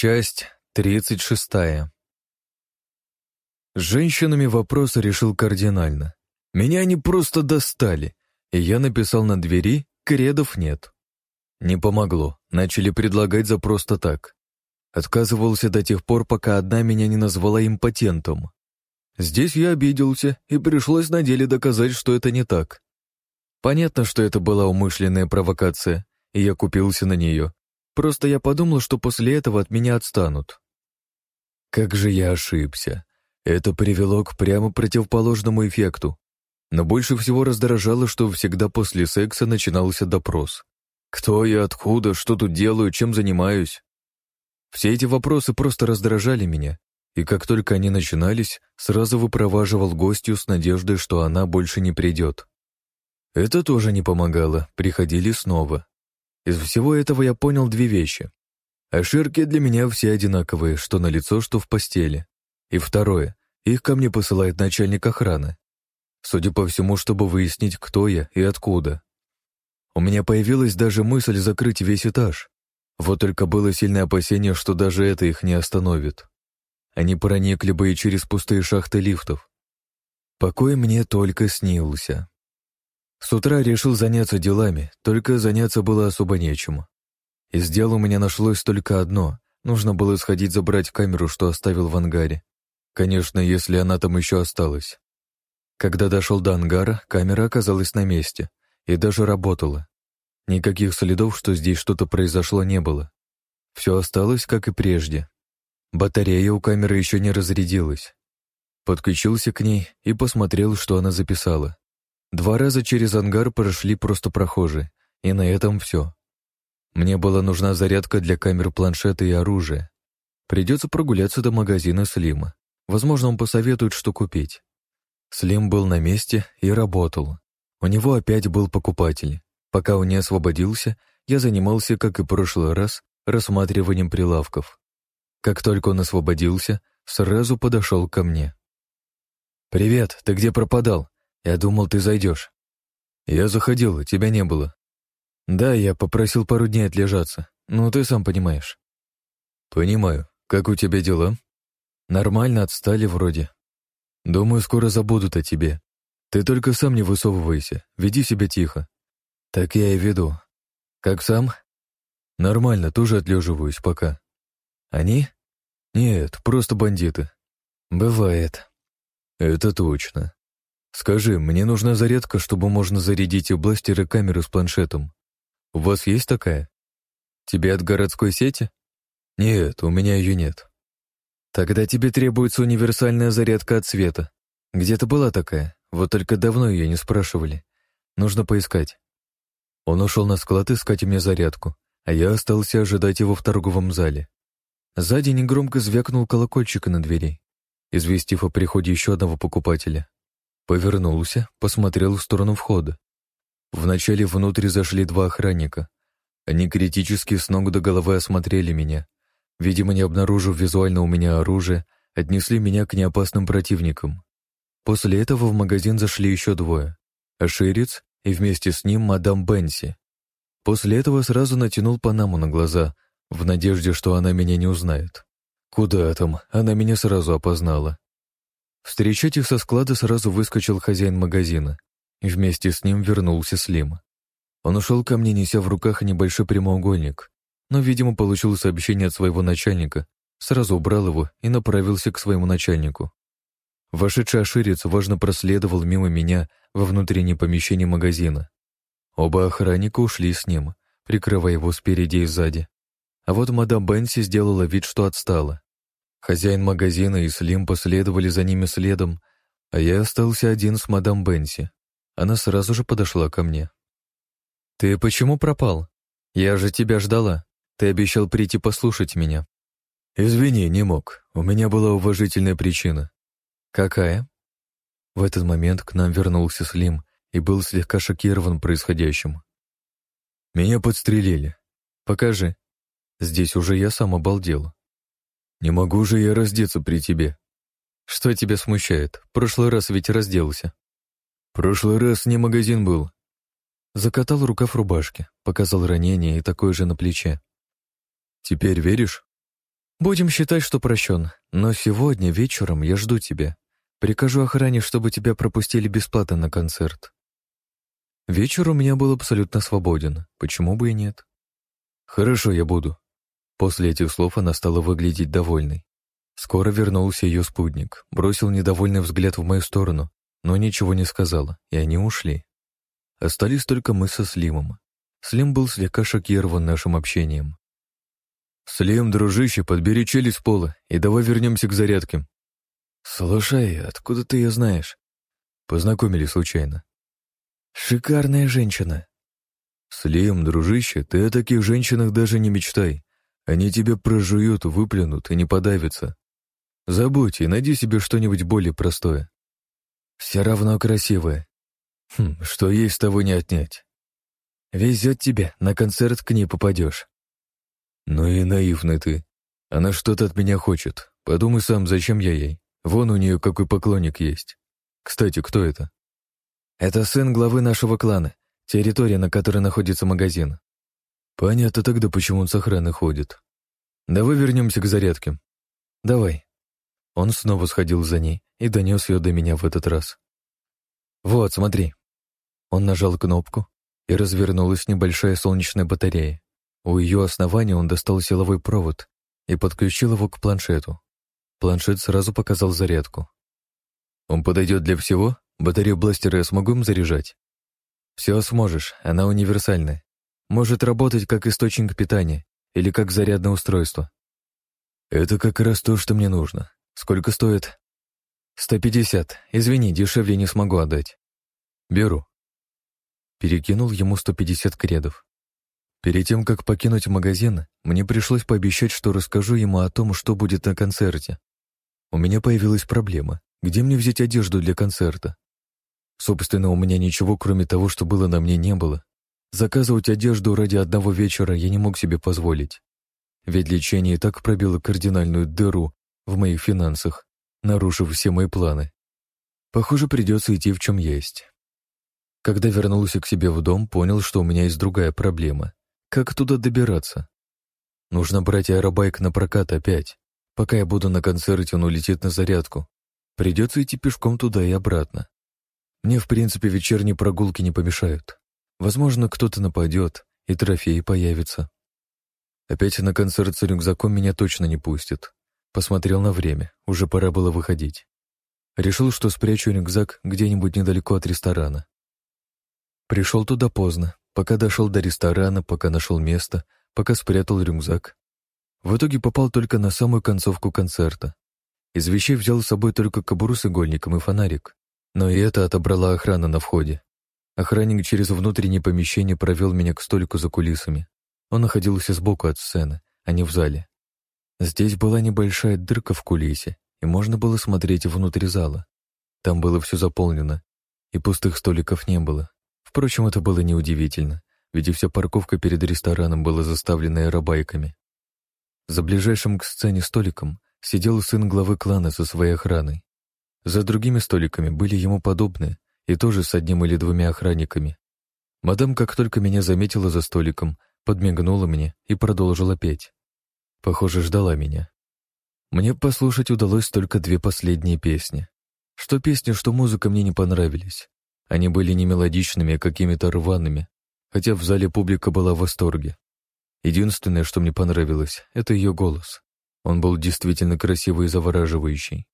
Часть тридцать шестая. С женщинами вопрос решил кардинально. Меня они просто достали, и я написал на двери «Кредов нет». Не помогло, начали предлагать за просто так. Отказывался до тех пор, пока одна меня не назвала импотентом. Здесь я обиделся, и пришлось на деле доказать, что это не так. Понятно, что это была умышленная провокация, и я купился на нее. Просто я подумал, что после этого от меня отстанут. Как же я ошибся. Это привело к прямо противоположному эффекту. Но больше всего раздражало, что всегда после секса начинался допрос. Кто я, откуда, что тут делаю, чем занимаюсь? Все эти вопросы просто раздражали меня, и как только они начинались, сразу выпроваживал гостью с надеждой, что она больше не придет. Это тоже не помогало, приходили снова. Из всего этого я понял две вещи. Оширки для меня все одинаковые, что на лицо, что в постели. И второе, их ко мне посылает начальник охраны. Судя по всему, чтобы выяснить, кто я и откуда. У меня появилась даже мысль закрыть весь этаж. Вот только было сильное опасение, что даже это их не остановит. Они проникли бы и через пустые шахты лифтов. Покой мне только снился. С утра решил заняться делами, только заняться было особо нечем. Из дел у меня нашлось только одно. Нужно было сходить забрать камеру, что оставил в ангаре. Конечно, если она там еще осталась. Когда дошел до ангара, камера оказалась на месте и даже работала. Никаких следов, что здесь что-то произошло, не было. Все осталось, как и прежде. Батарея у камеры еще не разрядилась. Подключился к ней и посмотрел, что она записала. Два раза через ангар прошли просто прохожие, и на этом все. Мне была нужна зарядка для камер планшета и оружия. Придется прогуляться до магазина Слима. Возможно, он посоветует, что купить. Слим был на месте и работал. У него опять был покупатель. Пока он не освободился, я занимался, как и в прошлый раз, рассматриванием прилавков. Как только он освободился, сразу подошел ко мне. «Привет, ты где пропадал? Я думал, ты зайдешь. Я заходил, тебя не было. Да, я попросил пару дней отлежаться. Ну, ты сам понимаешь. Понимаю. Как у тебя дела? Нормально, отстали вроде. Думаю, скоро забудут о тебе. Ты только сам не высовывайся, веди себя тихо. Так я и веду. Как сам? Нормально, тоже отлеживаюсь пока. Они? Нет, просто бандиты. Бывает. Это точно. «Скажи, мне нужна зарядка, чтобы можно зарядить и бластер, и с планшетом. У вас есть такая? Тебе от городской сети? Нет, у меня ее нет. Тогда тебе требуется универсальная зарядка от света. Где-то была такая, вот только давно ее не спрашивали. Нужно поискать». Он ушел на склад искать мне зарядку, а я остался ожидать его в торговом зале. Сзади негромко звякнул колокольчик на двери, известив о приходе еще одного покупателя. Повернулся, посмотрел в сторону входа. Вначале внутрь зашли два охранника. Они критически с ног до головы осмотрели меня. Видимо, не обнаружив визуально у меня оружие, отнесли меня к неопасным противникам. После этого в магазин зашли еще двое. Аширец и вместе с ним мадам Бенси. После этого сразу натянул панаму на глаза, в надежде, что она меня не узнает. Куда там, она меня сразу опознала. Встречать их со склада сразу выскочил хозяин магазина. И вместе с ним вернулся Слим. Он ушел ко мне, неся в руках небольшой прямоугольник, но, видимо, получил сообщение от своего начальника, сразу убрал его и направился к своему начальнику. Вошедший оширец важно проследовал мимо меня во внутреннее помещение магазина. Оба охранника ушли с ним, прикрывая его спереди и сзади. А вот мадам Бенси сделала вид, что отстала. Хозяин магазина и Слим последовали за ними следом, а я остался один с мадам Бенси. Она сразу же подошла ко мне. «Ты почему пропал? Я же тебя ждала. Ты обещал прийти послушать меня». «Извини, не мог. У меня была уважительная причина». «Какая?» В этот момент к нам вернулся Слим и был слегка шокирован происходящим. «Меня подстрелили. Покажи». Здесь уже я сам обалдел. «Не могу же я раздеться при тебе». «Что тебя смущает? Прошлый раз ведь разделся». «Прошлый раз не магазин был». Закатал рукав рубашки, показал ранение и такое же на плече. «Теперь веришь?» Будем считать, что прощен, но сегодня вечером я жду тебя. Прикажу охране, чтобы тебя пропустили бесплатно на концерт. Вечер у меня был абсолютно свободен, почему бы и нет? Хорошо, я буду. После этих слов она стала выглядеть довольной. Скоро вернулся ее спутник, бросил недовольный взгляд в мою сторону, но ничего не сказала, и они ушли. Остались только мы со Слимом. Слим был слегка шокирован нашим общением. «Слим, дружище, подбери челюсть пола и давай вернемся к зарядке». «Слушай, откуда ты ее знаешь?» Познакомились случайно. «Шикарная женщина». «Слим, дружище, ты о таких женщинах даже не мечтай. Они тебя прожуют, выплюнут и не подавятся. Забудь и найди себе что-нибудь более простое. Все равно красивое. Хм, что есть, того не отнять. Везет тебе, на концерт к ней попадешь. Ну и наивный ты. Она что-то от меня хочет. Подумай сам, зачем я ей? Вон у нее какой поклонник есть. Кстати, кто это? Это сын главы нашего клана, территория, на которой находится магазин. Понятно тогда, почему он с охраны ходит. Давай вернемся к зарядке. Давай. Он снова сходил за ней и донес ее до меня в этот раз. Вот, смотри. Он нажал кнопку, и развернулась небольшая солнечная батарея. У ее основания он достал силовой провод и подключил его к планшету. Планшет сразу показал зарядку. «Он подойдет для всего? Батарею бластера я смогу им заряжать?» «Все сможешь, она универсальная. Может работать как источник питания или как зарядное устройство». «Это как раз то, что мне нужно. Сколько стоит?» «Сто пятьдесят. Извини, дешевле не смогу отдать». «Беру». Перекинул ему сто пятьдесят кредов. Перед тем, как покинуть магазин, мне пришлось пообещать, что расскажу ему о том, что будет на концерте. У меня появилась проблема. Где мне взять одежду для концерта? Собственно, у меня ничего, кроме того, что было на мне, не было. Заказывать одежду ради одного вечера я не мог себе позволить. Ведь лечение так пробило кардинальную дыру в моих финансах, нарушив все мои планы. Похоже, придется идти в чем есть. Когда вернулся к себе в дом, понял, что у меня есть другая проблема. Как туда добираться? Нужно брать аэробайк на прокат опять. Пока я буду на концерте, он улетит на зарядку. Придется идти пешком туда и обратно. Мне, в принципе, вечерние прогулки не помешают. Возможно, кто-то нападет, и трофеи появятся. Опять на концерт с рюкзаком меня точно не пустят. Посмотрел на время, уже пора было выходить. Решил, что спрячу рюкзак где-нибудь недалеко от ресторана. Пришел туда поздно, Пока дошел до ресторана, пока нашел место, пока спрятал рюкзак. В итоге попал только на самую концовку концерта. Из вещей взял с собой только кобуру с игольником и фонарик. Но и это отобрала охрана на входе. Охранник через внутреннее помещение провел меня к столику за кулисами. Он находился сбоку от сцены, а не в зале. Здесь была небольшая дырка в кулисе, и можно было смотреть внутрь зала. Там было все заполнено, и пустых столиков не было. Впрочем, это было неудивительно, ведь и вся парковка перед рестораном была заставлена аэробайками. За ближайшим к сцене столиком сидел сын главы клана со своей охраной. За другими столиками были ему подобные, и тоже с одним или двумя охранниками. Мадам, как только меня заметила за столиком, подмигнула мне и продолжила петь. Похоже, ждала меня. Мне послушать удалось только две последние песни. Что песни, что музыка мне не понравились. Они были не мелодичными, а какими-то рваными, хотя в зале публика была в восторге. Единственное, что мне понравилось, это ее голос. Он был действительно красивый и завораживающий.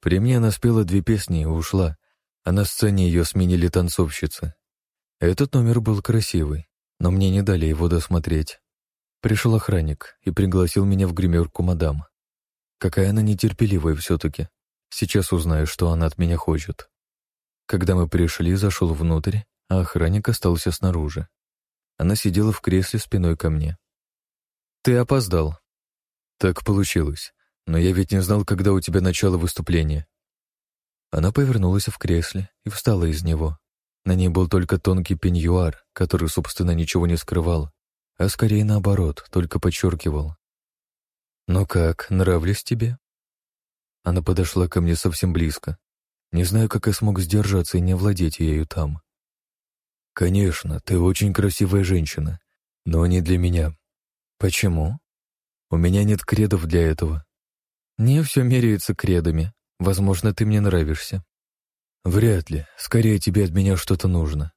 При мне она спела две песни и ушла, а на сцене ее сменили танцовщицы. Этот номер был красивый, но мне не дали его досмотреть. Пришел охранник и пригласил меня в гримерку мадам. Какая она нетерпеливая все-таки. Сейчас узнаю, что она от меня хочет. Когда мы пришли, зашел внутрь, а охранник остался снаружи. Она сидела в кресле спиной ко мне. «Ты опоздал». «Так получилось. Но я ведь не знал, когда у тебя начало выступления». Она повернулась в кресле и встала из него. На ней был только тонкий пеньюар, который, собственно, ничего не скрывал, а скорее наоборот, только подчеркивал. «Ну как, нравлюсь тебе?» Она подошла ко мне совсем близко, не знаю, как я смог сдержаться и не владеть ею там. «Конечно, ты очень красивая женщина, но не для меня». «Почему?» У меня нет кредов для этого. Не все меряется кредами. Возможно, ты мне нравишься. Вряд ли. Скорее тебе от меня что-то нужно.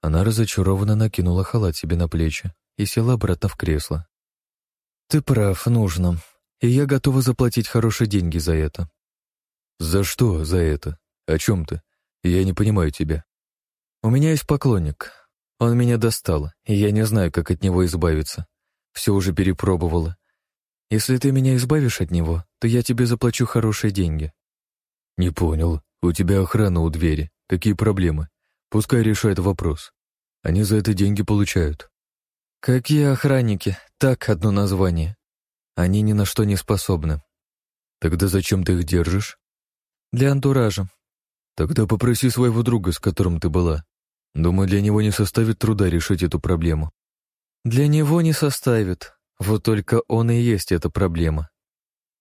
Она разочарованно накинула халат себе на плечи и села обратно в кресло. Ты прав, нужно. И я готова заплатить хорошие деньги за это. За что за это? О чем ты? Я не понимаю тебя. У меня есть поклонник. Он меня достал, и я не знаю, как от него избавиться. Все уже перепробовала. Если ты меня избавишь от него, то я тебе заплачу хорошие деньги. Не понял. У тебя охрана у двери. Какие проблемы? Пускай решает вопрос. Они за это деньги получают. Какие охранники? Так, одно название. Они ни на что не способны. Тогда зачем ты их держишь? Для антуража. Тогда попроси своего друга, с которым ты была. Думаю, для него не составит труда решить эту проблему. Для него не составит. Вот только он и есть эта проблема.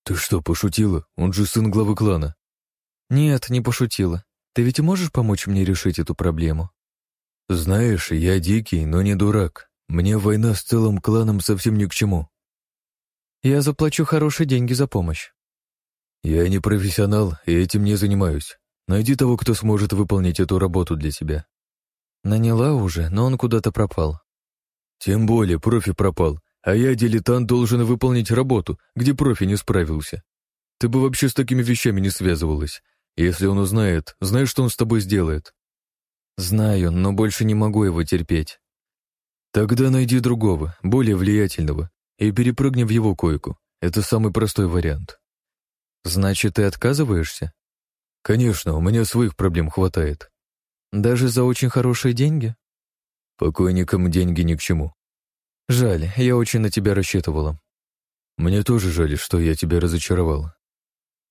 Ты что, пошутила? Он же сын главы клана. Нет, не пошутила. Ты ведь можешь помочь мне решить эту проблему? Знаешь, я дикий, но не дурак. Мне война с целым кланом совсем ни к чему. Я заплачу хорошие деньги за помощь. Я не профессионал и этим не занимаюсь. Найди того, кто сможет выполнить эту работу для тебя. Наняла уже, но он куда-то пропал. Тем более профи пропал, а я, дилетант, должен выполнить работу, где профи не справился. Ты бы вообще с такими вещами не связывалась. Если он узнает, знаешь, что он с тобой сделает? Знаю, но больше не могу его терпеть. Тогда найди другого, более влиятельного, и перепрыгни в его койку. Это самый простой вариант. Значит, ты отказываешься? Конечно, у меня своих проблем хватает. Даже за очень хорошие деньги? Покойникам деньги ни к чему. Жаль, я очень на тебя рассчитывала. Мне тоже жаль, что я тебя разочаровал.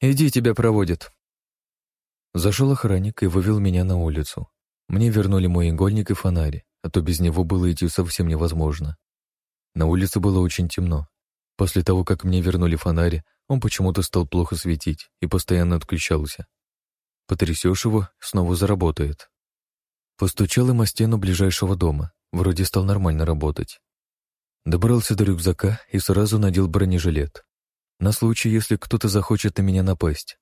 Иди, тебя проводят. Зашел охранник и вывел меня на улицу. Мне вернули мой игольник и фонарь, а то без него было идти совсем невозможно. На улице было очень темно. После того, как мне вернули фонарь, он почему-то стал плохо светить и постоянно отключался. Потрясешь его, снова заработает. Постучал им о стену ближайшего дома. Вроде стал нормально работать. Добрался до рюкзака и сразу надел бронежилет. На случай, если кто-то захочет на меня напасть.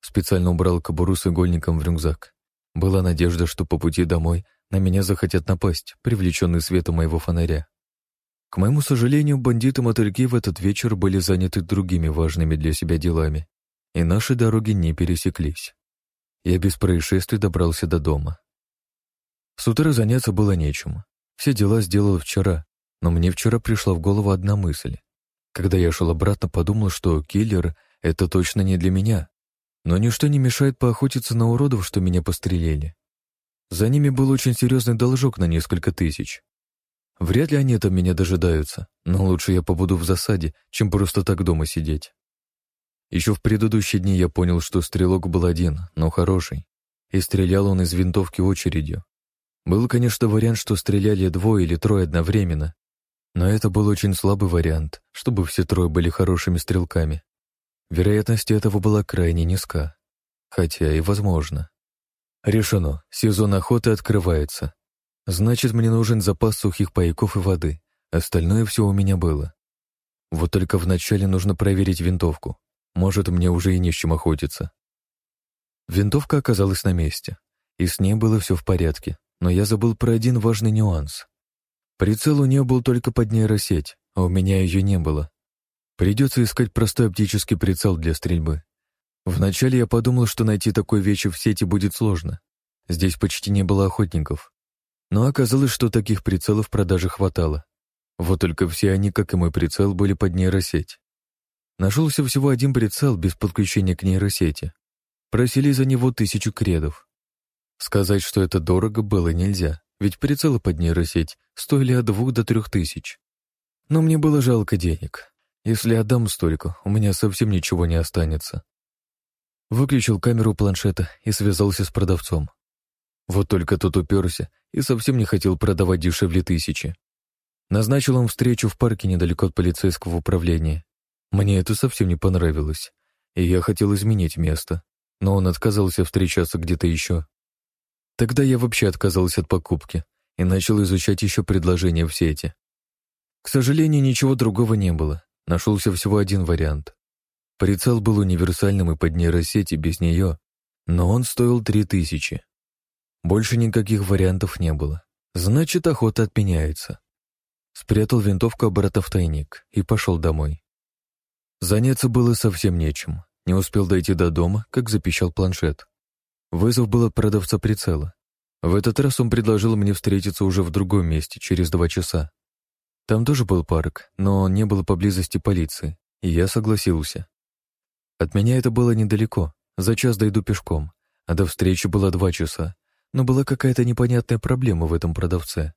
Специально убрал кобуру с игольником в рюкзак. Была надежда, что по пути домой на меня захотят напасть, привлеченные светом моего фонаря. К моему сожалению, бандиты-мотыльки в этот вечер были заняты другими важными для себя делами, и наши дороги не пересеклись я без происшествий добрался до дома. С утра заняться было нечем. Все дела сделал вчера, но мне вчера пришла в голову одна мысль. Когда я шел обратно, подумал, что киллер — это точно не для меня. Но ничто не мешает поохотиться на уродов, что меня пострелили. За ними был очень серьезный должок на несколько тысяч. Вряд ли они там меня дожидаются, но лучше я побуду в засаде, чем просто так дома сидеть. Еще в предыдущие дни я понял, что стрелок был один, но хороший, и стрелял он из винтовки очередью. Был, конечно, вариант, что стреляли двое или трое одновременно, но это был очень слабый вариант, чтобы все трое были хорошими стрелками. Вероятность этого была крайне низка, хотя и возможно. Решено, сезон охоты открывается. Значит, мне нужен запас сухих пайков и воды, остальное все у меня было. Вот только вначале нужно проверить винтовку. Может, мне уже и не с чем охотиться. Винтовка оказалась на месте, и с ней было все в порядке, но я забыл про один важный нюанс. Прицел у нее был только под нейросеть, а у меня ее не было. Придется искать простой оптический прицел для стрельбы. Вначале я подумал, что найти такой вещи в сети будет сложно. Здесь почти не было охотников. Но оказалось, что таких прицелов в продаже хватало. Вот только все они, как и мой прицел, были под нейросеть. Нашелся всего один прицел без подключения к нейросети. Просили за него тысячу кредов. Сказать, что это дорого, было нельзя, ведь прицелы под нейросеть стоили от двух до трех тысяч. Но мне было жалко денег. Если отдам столько, у меня совсем ничего не останется. Выключил камеру планшета и связался с продавцом. Вот только тот уперся и совсем не хотел продавать дешевле тысячи. Назначил он встречу в парке недалеко от полицейского управления. Мне это совсем не понравилось, и я хотел изменить место, но он отказался встречаться где-то еще. Тогда я вообще отказался от покупки и начал изучать еще предложения в сети. К сожалению, ничего другого не было, нашелся всего один вариант. Прицел был универсальным и под нейросети без нее, но он стоил три тысячи. Больше никаких вариантов не было. Значит, охота отменяется. Спрятал винтовку обратно в тайник и пошел домой. Заняться было совсем нечем. Не успел дойти до дома, как запищал планшет. Вызов был от продавца прицела. В этот раз он предложил мне встретиться уже в другом месте, через два часа. Там тоже был парк, но не было поблизости полиции, и я согласился. От меня это было недалеко, за час дойду пешком, а до встречи было два часа, но была какая-то непонятная проблема в этом продавце.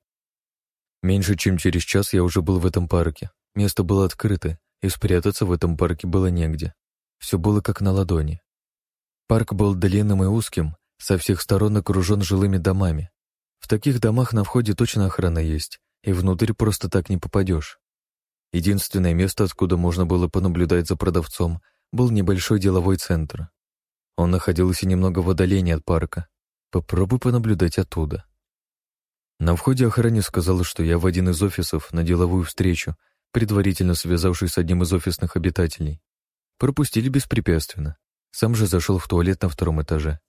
Меньше чем через час я уже был в этом парке. Место было открыто, и спрятаться в этом парке было негде. Все было как на ладони. Парк был длинным и узким, со всех сторон окружен жилыми домами. В таких домах на входе точно охрана есть, и внутрь просто так не попадешь. Единственное место, откуда можно было понаблюдать за продавцом, был небольшой деловой центр. Он находился немного в отдалении от парка. Попробуй понаблюдать оттуда. На входе охране сказала, что я в один из офисов на деловую встречу, предварительно связавшись с одним из офисных обитателей. Пропустили беспрепятственно. Сам же зашел в туалет на втором этаже.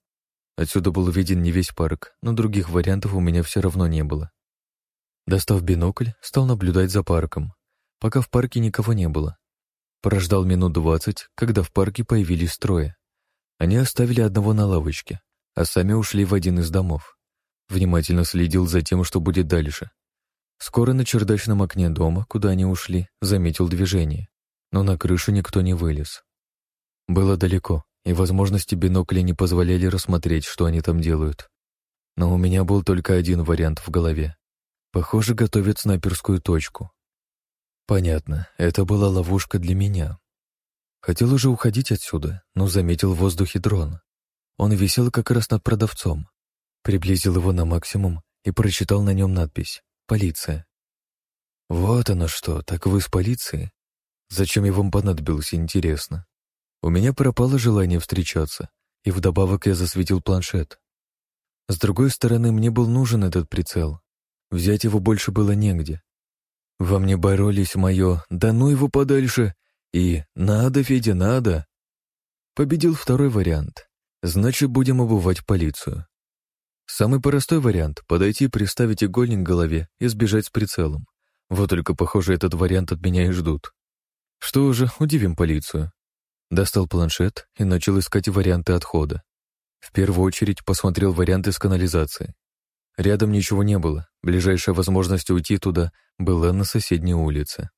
Отсюда был виден не весь парк, но других вариантов у меня все равно не было. Достав бинокль, стал наблюдать за парком, пока в парке никого не было. Прождал минут двадцать, когда в парке появились трое. Они оставили одного на лавочке, а сами ушли в один из домов. Внимательно следил за тем, что будет дальше. Скоро на чердачном окне дома, куда они ушли, заметил движение, но на крышу никто не вылез. Было далеко, и возможности бинокля не позволяли рассмотреть, что они там делают. Но у меня был только один вариант в голове. Похоже, готовят снайперскую точку. Понятно, это была ловушка для меня. Хотел уже уходить отсюда, но заметил в воздухе дрон. Он висел как раз над продавцом. Приблизил его на максимум и прочитал на нем надпись «Полиция». Вот оно что, так вы с полиции? Зачем я вам понадобился, интересно? У меня пропало желание встречаться, и вдобавок я засветил планшет. С другой стороны, мне был нужен этот прицел. Взять его больше было негде. Во мне боролись мое «да ну его подальше» и «надо, Федя, надо». Победил второй вариант. Значит, будем обувать полицию. Самый простой вариант — подойти, приставить игольник к голове и сбежать с прицелом. Вот только, похоже, этот вариант от меня и ждут. Что же, удивим полицию. Достал планшет и начал искать варианты отхода. В первую очередь посмотрел варианты с канализацией. Рядом ничего не было, ближайшая возможность уйти туда была на соседней улице.